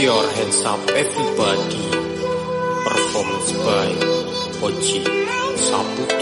Your hands up everybody. Performance by Oji Saputra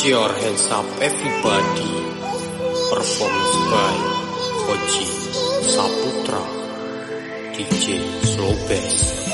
Put your hands up everybody. Performance by Oji Saputra DJ Slow Bass